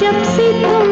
जब से तुम